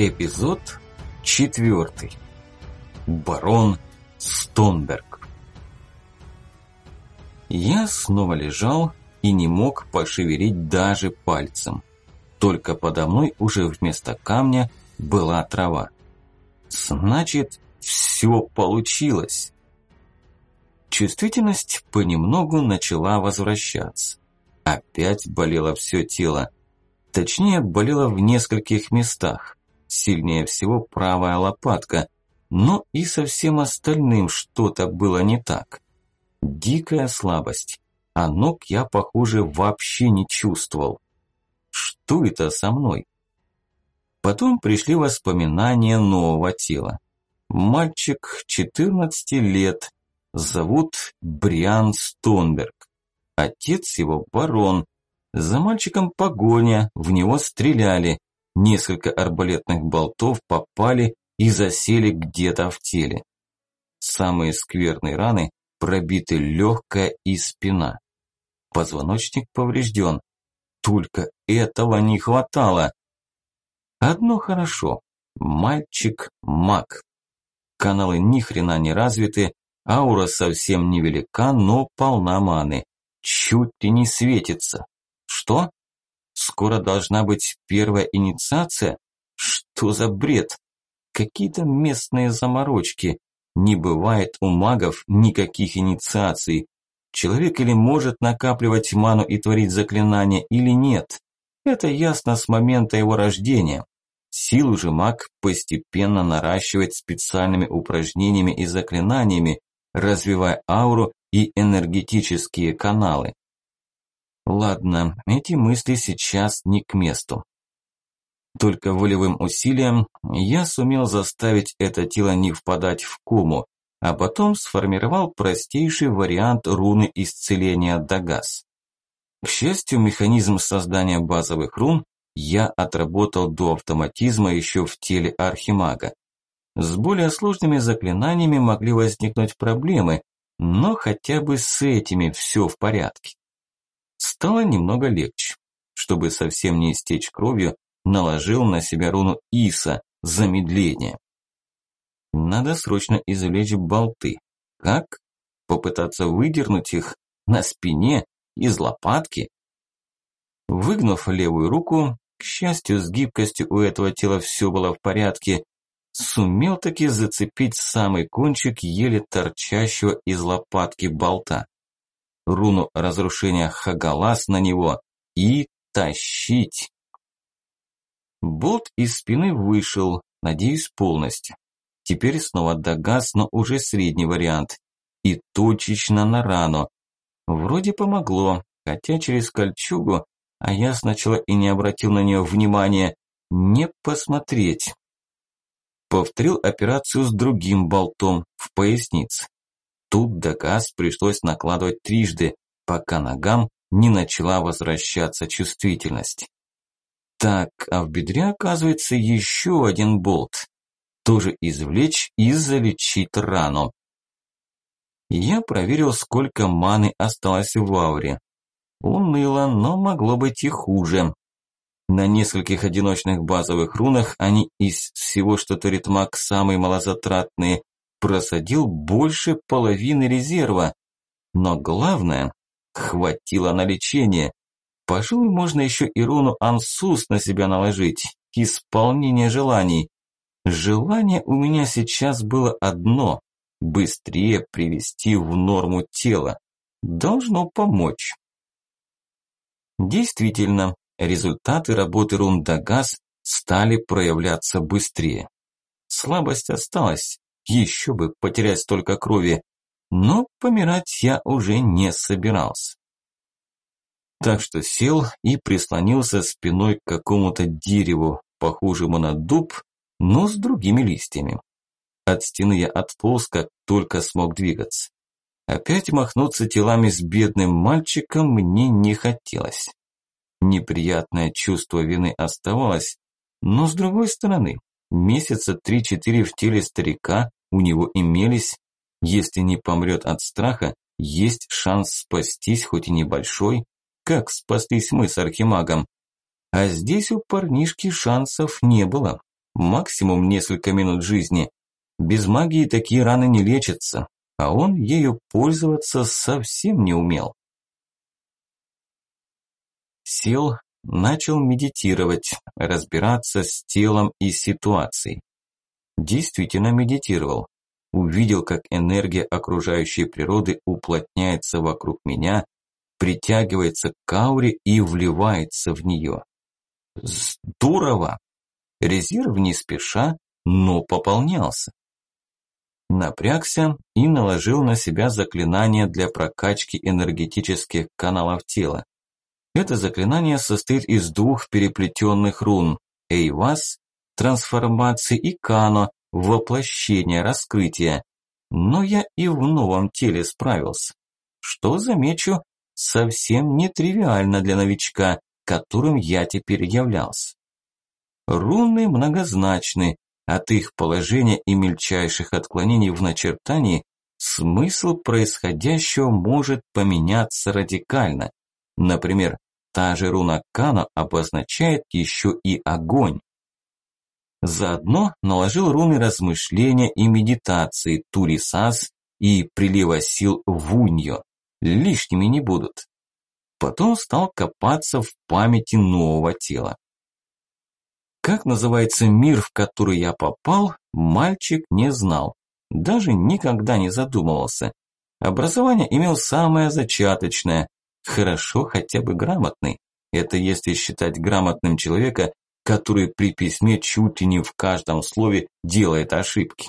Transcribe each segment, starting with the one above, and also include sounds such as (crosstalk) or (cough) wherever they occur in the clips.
Эпизод четвертый. Барон Стонберг. Я снова лежал и не мог пошевелить даже пальцем. Только подо мной уже вместо камня была трава. Значит, все получилось. Чувствительность понемногу начала возвращаться. Опять болело все тело. Точнее, болело в нескольких местах. Сильнее всего правая лопатка, но и со всем остальным что-то было не так. Дикая слабость, а ног я, похоже, вообще не чувствовал. Что это со мной? Потом пришли воспоминания нового тела. Мальчик 14 лет, зовут Бриан Стонберг. Отец его барон. За мальчиком погоня, в него стреляли. Несколько арбалетных болтов попали и засели где-то в теле. Самые скверные раны пробиты легкая и спина. Позвоночник поврежден. Только этого не хватало. Одно хорошо. Мальчик маг. Каналы ни хрена не развиты, аура совсем невелика, но полна маны. Чуть ли не светится. Что? Скоро должна быть первая инициация? Что за бред? Какие-то местные заморочки. Не бывает у магов никаких инициаций. Человек или может накапливать ману и творить заклинания, или нет. Это ясно с момента его рождения. Силу же маг постепенно наращивает специальными упражнениями и заклинаниями, развивая ауру и энергетические каналы. Ладно, эти мысли сейчас не к месту. Только волевым усилием я сумел заставить это тело не впадать в кому, а потом сформировал простейший вариант руны исцеления Дагас. К счастью, механизм создания базовых рун я отработал до автоматизма еще в теле архимага. С более сложными заклинаниями могли возникнуть проблемы, но хотя бы с этими все в порядке. Стало немного легче. Чтобы совсем не истечь кровью, наложил на себя руну Иса, замедление. Надо срочно извлечь болты. Как? Попытаться выдернуть их на спине, из лопатки? Выгнув левую руку, к счастью, с гибкостью у этого тела все было в порядке, сумел таки зацепить самый кончик еле торчащего из лопатки болта руну разрушения Хагалас на него и тащить. Болт из спины вышел, надеюсь, полностью. Теперь снова догаз, но уже средний вариант. И точечно на рану. Вроде помогло, хотя через кольчугу, а я сначала и не обратил на нее внимания, не посмотреть. Повторил операцию с другим болтом в пояснице. Тут доказ пришлось накладывать трижды, пока ногам не начала возвращаться чувствительность. Так, а в бедре оказывается еще один болт. Тоже извлечь и залечить рану. Я проверил, сколько маны осталось в ауре. Уныло, но могло быть и хуже. На нескольких одиночных базовых рунах они из всего, что творит маг, самые малозатратные, просадил больше половины резерва. Но главное, хватило на лечение. Пожалуй, можно еще и руну Ансус на себя наложить. Исполнение желаний. Желание у меня сейчас было одно – быстрее привести в норму тело. Должно помочь. Действительно, результаты работы Рундагаз стали проявляться быстрее. Слабость осталась, еще бы потерять столько крови. Но помирать я уже не собирался. Так что сел и прислонился спиной к какому-то дереву, похожему на дуб, но с другими листьями. От стены я отполз, как только смог двигаться. Опять махнуться телами с бедным мальчиком мне не хотелось. Неприятное чувство вины оставалось, но с другой стороны, месяца три-четыре в теле старика у него имелись, если не помрет от страха, есть шанс спастись, хоть и небольшой, как спастись мы с архимагом. А здесь у парнишки шансов не было. максимум несколько минут жизни. Без магии такие раны не лечатся, а он ею пользоваться совсем не умел. Сел, начал медитировать, разбираться с телом и ситуацией. Действительно медитировал. Увидел, как энергия окружающей природы уплотняется вокруг меня, притягивается к ауре и вливается в нее. Здорово! Резерв не спеша, но пополнялся. Напрягся и наложил на себя заклинание для прокачки энергетических каналов тела. Это заклинание состоит из двух переплетенных рун – Эйвас, трансформации и Кано, воплощение, раскрытие. Но я и в новом теле справился. Что, замечу, совсем нетривиально для новичка, которым я теперь являлся. Руны многозначны, от их положения и мельчайших отклонений в начертании смысл происходящего может поменяться радикально. Например, та же руна Кано обозначает еще и огонь. Заодно наложил руны размышления и медитации Турисас и прилива сил Вуньо. Лишними не будут. Потом стал копаться в памяти нового тела. Как называется мир, в который я попал, мальчик не знал. Даже никогда не задумывался. Образование имел самое зачаточное. Хорошо хотя бы грамотный. Это если считать грамотным человека, который при письме чуть ли не в каждом слове делает ошибки.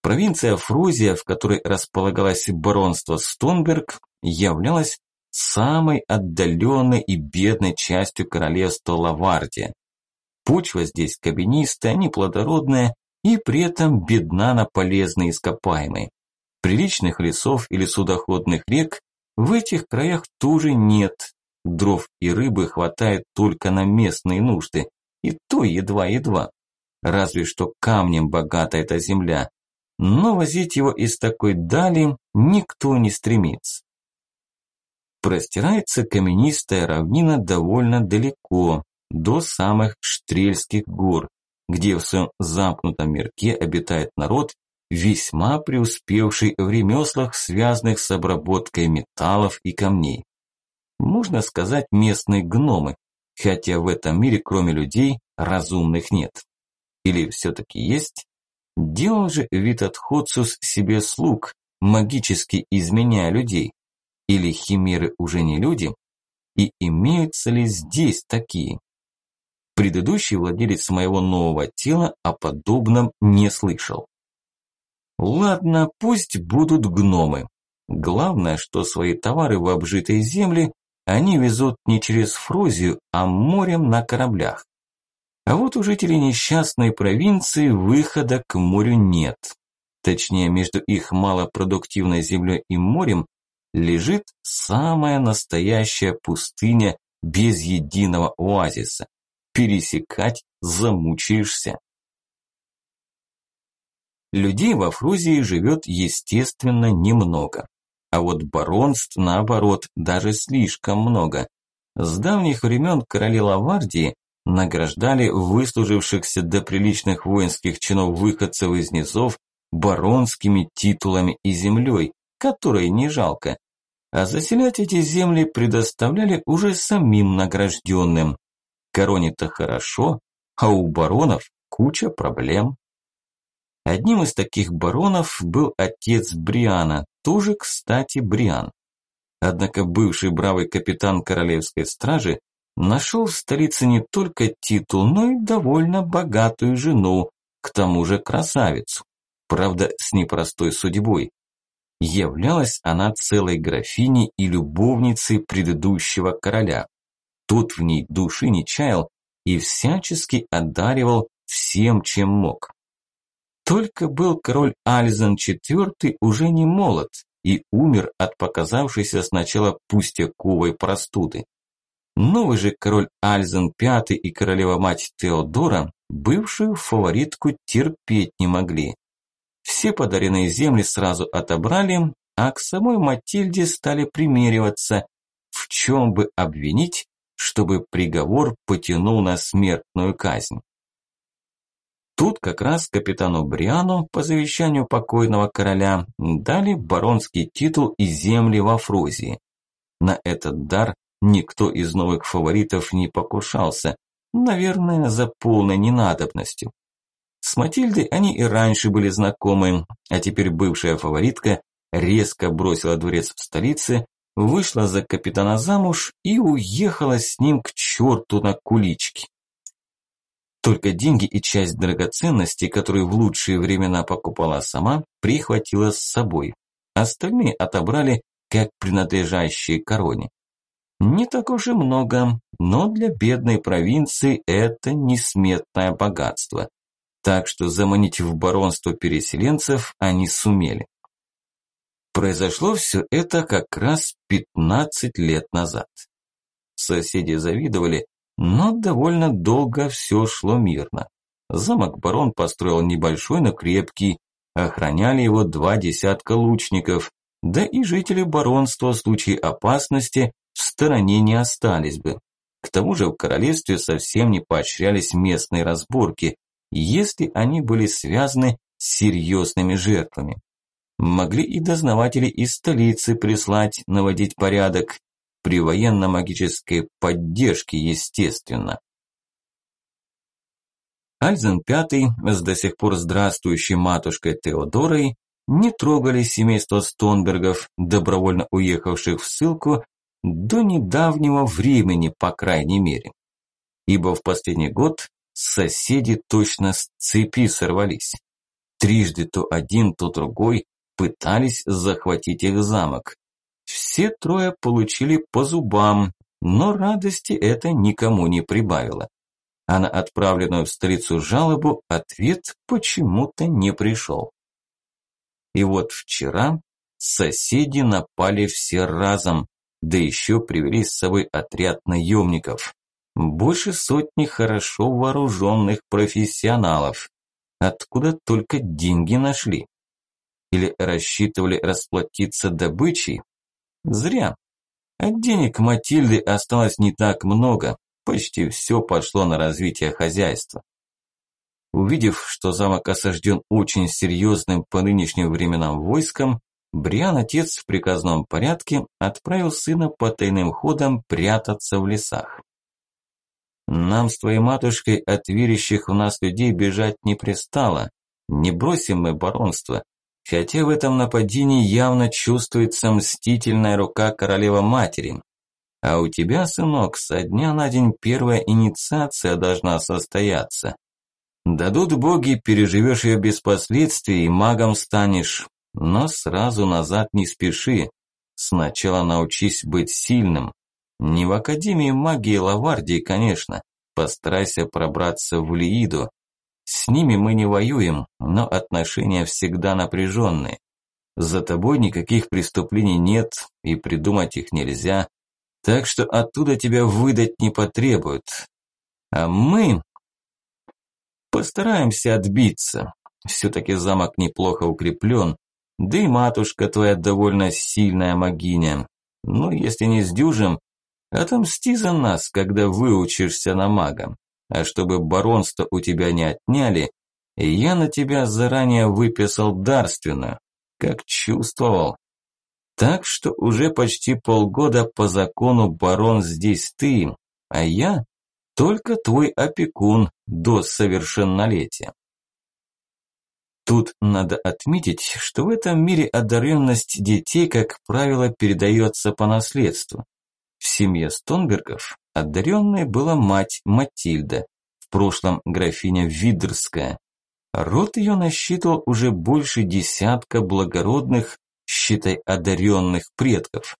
Провинция Фрузия, в которой располагалось баронство Стонберг, являлась самой отдаленной и бедной частью королевства Лавардия. Почва здесь кабинистая, неплодородная и при этом бедна на полезные ископаемые. Приличных лесов или судоходных рек в этих краях тоже нет. Дров и рыбы хватает только на местные нужды, и то едва-едва. Разве что камнем богата эта земля, но возить его из такой дали никто не стремится. Простирается каменистая равнина довольно далеко, до самых Штрельских гор, где в своем замкнутом мирке обитает народ, весьма преуспевший в ремеслах, связанных с обработкой металлов и камней. Можно сказать, местные гномы, хотя в этом мире кроме людей разумных нет. Или все-таки есть? Делал же Витатходсус себе слуг, магически изменяя людей. Или химеры уже не люди? И имеются ли здесь такие? Предыдущий владелец моего нового тела о подобном не слышал. Ладно, пусть будут гномы. Главное, что свои товары в обжитой земле они везут не через Фрозию, а морем на кораблях. А вот у жителей несчастной провинции выхода к морю нет. Точнее, между их малопродуктивной землей и морем лежит самая настоящая пустыня без единого оазиса пересекать замучаешься. Людей во Фрузии живет, естественно, немного. А вот баронств, наоборот, даже слишком много. С давних времен короли Лавардии награждали выслужившихся до приличных воинских чинов выходцев из низов баронскими титулами и землей, которые не жалко. А заселять эти земли предоставляли уже самим награжденным. Короне-то хорошо, а у баронов куча проблем. Одним из таких баронов был отец Бриана, тоже, кстати, Бриан. Однако бывший бравый капитан королевской стражи нашел в столице не только титул, но и довольно богатую жену, к тому же красавицу, правда, с непростой судьбой. Являлась она целой графиней и любовницей предыдущего короля. Тот в ней души не чаял и всячески одаривал всем, чем мог. Только был король Альзен IV уже не молод и умер от показавшейся сначала пустяковой простуды. Новый же король Альзен V и королева-мать Теодора бывшую фаворитку терпеть не могли. Все подаренные земли сразу отобрали, а к самой Матильде стали примериваться, в чем бы обвинить чтобы приговор потянул на смертную казнь. Тут как раз капитану Бриану по завещанию покойного короля дали баронский титул и земли во Фрузии. На этот дар никто из новых фаворитов не покушался, наверное, за полной ненадобностью. С Матильдой они и раньше были знакомы, а теперь бывшая фаворитка резко бросила дворец в столице, вышла за капитана замуж и уехала с ним к черту на кулички. Только деньги и часть драгоценностей, которые в лучшие времена покупала сама, прихватила с собой. Остальные отобрали как принадлежащие короне. Не так уж и много, но для бедной провинции это несметное богатство. Так что заманить в баронство переселенцев они сумели. Произошло все это как раз 15 лет назад. Соседи завидовали, но довольно долго все шло мирно. Замок барон построил небольшой, но крепкий, охраняли его два десятка лучников, да и жители баронства в случае опасности в стороне не остались бы. К тому же в королевстве совсем не поощрялись местные разборки, если они были связаны с серьезными жертвами. Могли и дознаватели из столицы прислать наводить порядок, при военно-магической поддержке, естественно. Альзен V с до сих пор здравствующей матушкой Теодорой не трогали семейство Стонбергов, добровольно уехавших в ссылку, до недавнего времени, по крайней мере. Ибо в последний год соседи точно с цепи сорвались. Трижды то один, то другой пытались захватить их замок. Все трое получили по зубам, но радости это никому не прибавило. А на отправленную в столицу жалобу ответ почему-то не пришел. И вот вчера соседи напали все разом, да еще привели с собой отряд наемников. Больше сотни хорошо вооруженных профессионалов. Откуда только деньги нашли? Или рассчитывали расплатиться добычей? Зря. От денег Матильды осталось не так много, почти все пошло на развитие хозяйства. Увидев, что замок осажден очень серьезным по нынешним временам войском, Бриан, отец в приказном порядке, отправил сына по тайным ходам прятаться в лесах. «Нам с твоей матушкой от верящих в нас людей бежать не пристало. Не бросим мы баронство, Хотя в этом нападении явно чувствуется мстительная рука королева-матери. А у тебя, сынок, со дня на день первая инициация должна состояться. Дадут боги, переживешь ее без последствий и магом станешь. Но сразу назад не спеши. Сначала научись быть сильным. Не в Академии магии Лавардии, конечно. Постарайся пробраться в Лииду. С ними мы не воюем, но отношения всегда напряженные. За тобой никаких преступлений нет, и придумать их нельзя, так что оттуда тебя выдать не потребуют. А мы постараемся отбиться. Все-таки замок неплохо укреплен, да и матушка твоя довольно сильная магиня. Но если не сдюжим, отомсти за нас, когда выучишься на мага. А чтобы баронство у тебя не отняли, я на тебя заранее выписал дарственную, как чувствовал. Так что уже почти полгода по закону барон здесь ты, а я только твой опекун до совершеннолетия. Тут надо отметить, что в этом мире одаренность детей, как правило, передается по наследству. В семье Стонбергов одаренной была мать Матильда, в прошлом графиня Видерская. Род ее насчитывал уже больше десятка благородных, считай, одаренных предков.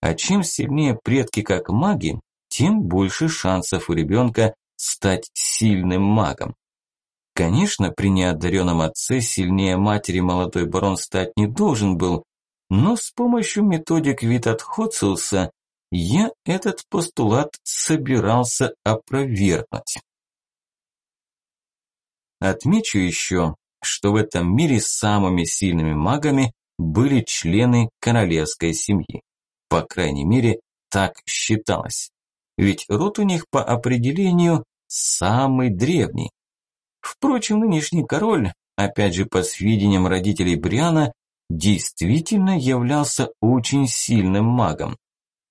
А чем сильнее предки как маги, тем больше шансов у ребенка стать сильным магом. Конечно, при неодаренном отце сильнее матери молодой барон стать не должен был, но с помощью методик Витатхоциуса я этот постулат собирался опровергнуть. Отмечу еще, что в этом мире самыми сильными магами были члены королевской семьи. По крайней мере, так считалось. Ведь род у них по определению самый древний. Впрочем, нынешний король, опять же по сведениям родителей Бриана, действительно являлся очень сильным магом.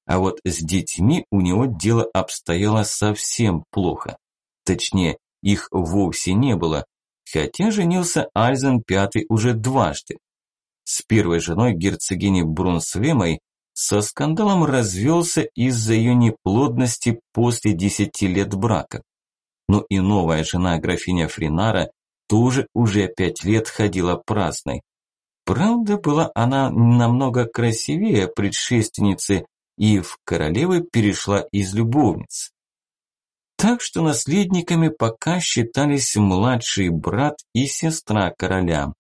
А вот с детьми у него дело обстояло совсем плохо. Точнее, их вовсе не было, хотя женился Альзен Пятый уже дважды. С первой женой герцогини Брунсвемой со скандалом развелся из-за ее неплодности после десяти лет брака. Но и новая жена графиня Фринара тоже уже пять лет ходила праздной. Правда, была она намного красивее предшественницы и в королевы перешла из любовниц. Так что наследниками пока считались младший брат и сестра короля,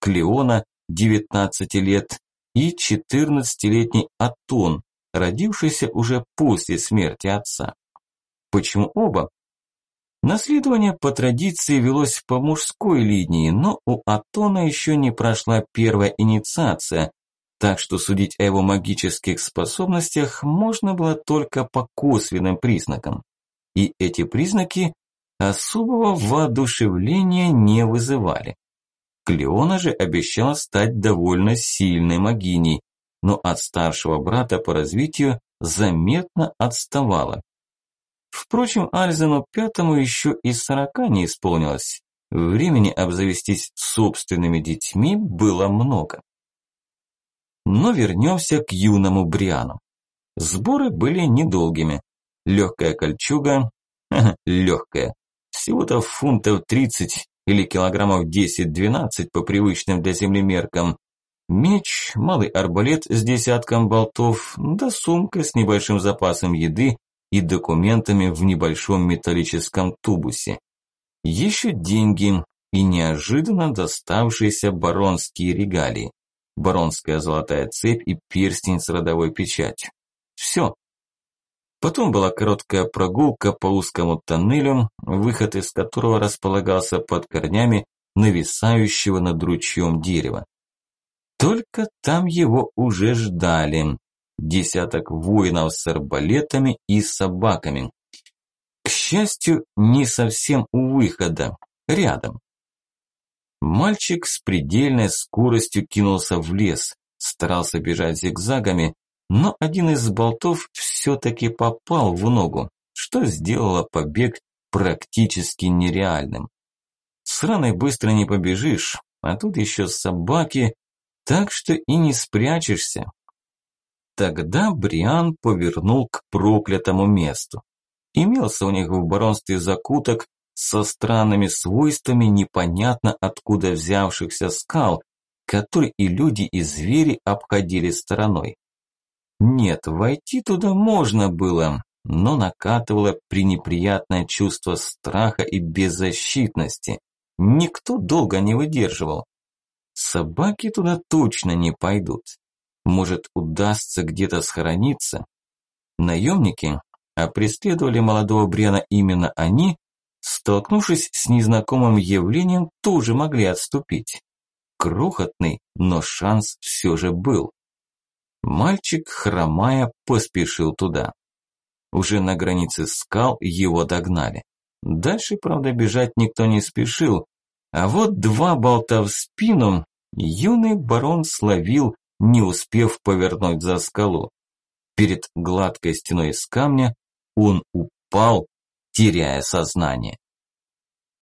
Клеона, 19 лет, и 14-летний Атон, родившийся уже после смерти отца. Почему оба? Наследование по традиции велось по мужской линии, но у Атона еще не прошла первая инициация, так что судить о его магических способностях можно было только по косвенным признакам. И эти признаки особого воодушевления не вызывали. Клеона же обещала стать довольно сильной магиней, но от старшего брата по развитию заметно отставала. Впрочем, Альзену Пятому еще и сорока не исполнилось. Времени обзавестись собственными детьми было много. Но вернемся к юному Бриану. Сборы были недолгими. Легкая кольчуга, (laughs) легкая, всего-то фунтов 30 или килограммов 10-12 по привычным для земли меркам. Меч, малый арбалет с десятком болтов, да сумка с небольшим запасом еды и документами в небольшом металлическом тубусе. Еще деньги и неожиданно доставшиеся баронские регалии. Баронская золотая цепь и перстень с родовой печатью. Все. Потом была короткая прогулка по узкому тоннелю, выход из которого располагался под корнями нависающего над ручьем дерева. Только там его уже ждали десяток воинов с арбалетами и собаками. К счастью, не совсем у выхода, рядом. Мальчик с предельной скоростью кинулся в лес, старался бежать зигзагами, но один из болтов все-таки попал в ногу, что сделало побег практически нереальным. С раной быстро не побежишь, а тут еще собаки, так что и не спрячешься. Тогда Бриан повернул к проклятому месту. Имелся у них в баронстве закуток со странными свойствами непонятно откуда взявшихся скал, которые и люди, и звери обходили стороной. Нет, войти туда можно было, но накатывало пренеприятное чувство страха и беззащитности. Никто долго не выдерживал. Собаки туда точно не пойдут. Может, удастся где-то схорониться? Наемники, а преследовали молодого Брена именно они, столкнувшись с незнакомым явлением, тоже могли отступить. Крохотный, но шанс все же был. Мальчик, хромая, поспешил туда. Уже на границе скал его догнали. Дальше, правда, бежать никто не спешил, а вот два болта в спину юный барон словил не успев повернуть за скалу. Перед гладкой стеной из камня он упал, теряя сознание.